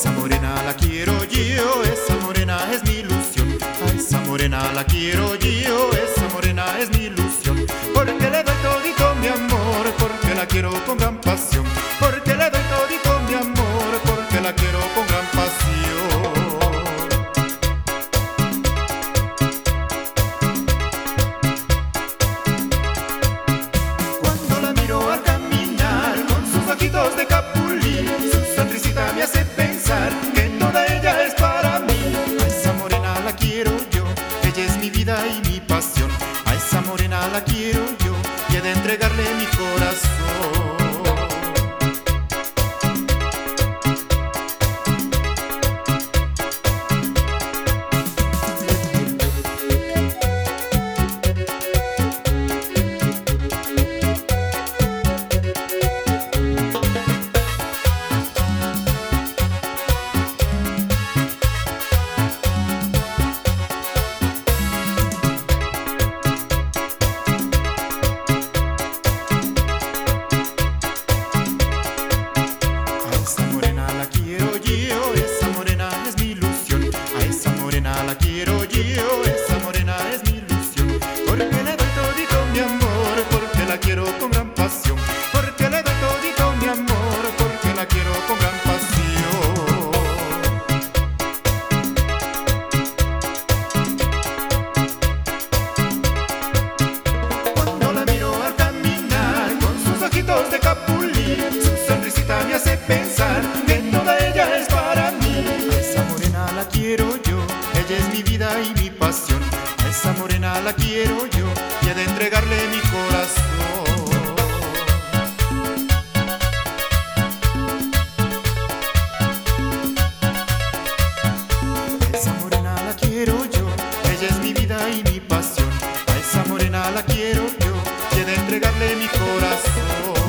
esa morena la quiero yo, esa morena es mi ilusión. A esa morena la quiero yo, esa morena es mi ilusión. Porque le doy todito mi amor, porque la quiero con gran pasión. Porque le doy todito mi amor, porque la quiero con gran pasión. Cuando la miro al caminar con sus ojitos de capulín, su sonrisita me hace pensar que toda ella es para mí. A esa morena la quiero yo, ella es mi vida y mi pasión. A esa morena la quiero yo, y he de entregarle mi corazón. La quiero la quiero yo y he de entregarle mi corazón. Esa morena la quiero yo, ella es mi vida y mi pasión. A esa morena la quiero yo y he de entregarle mi corazón.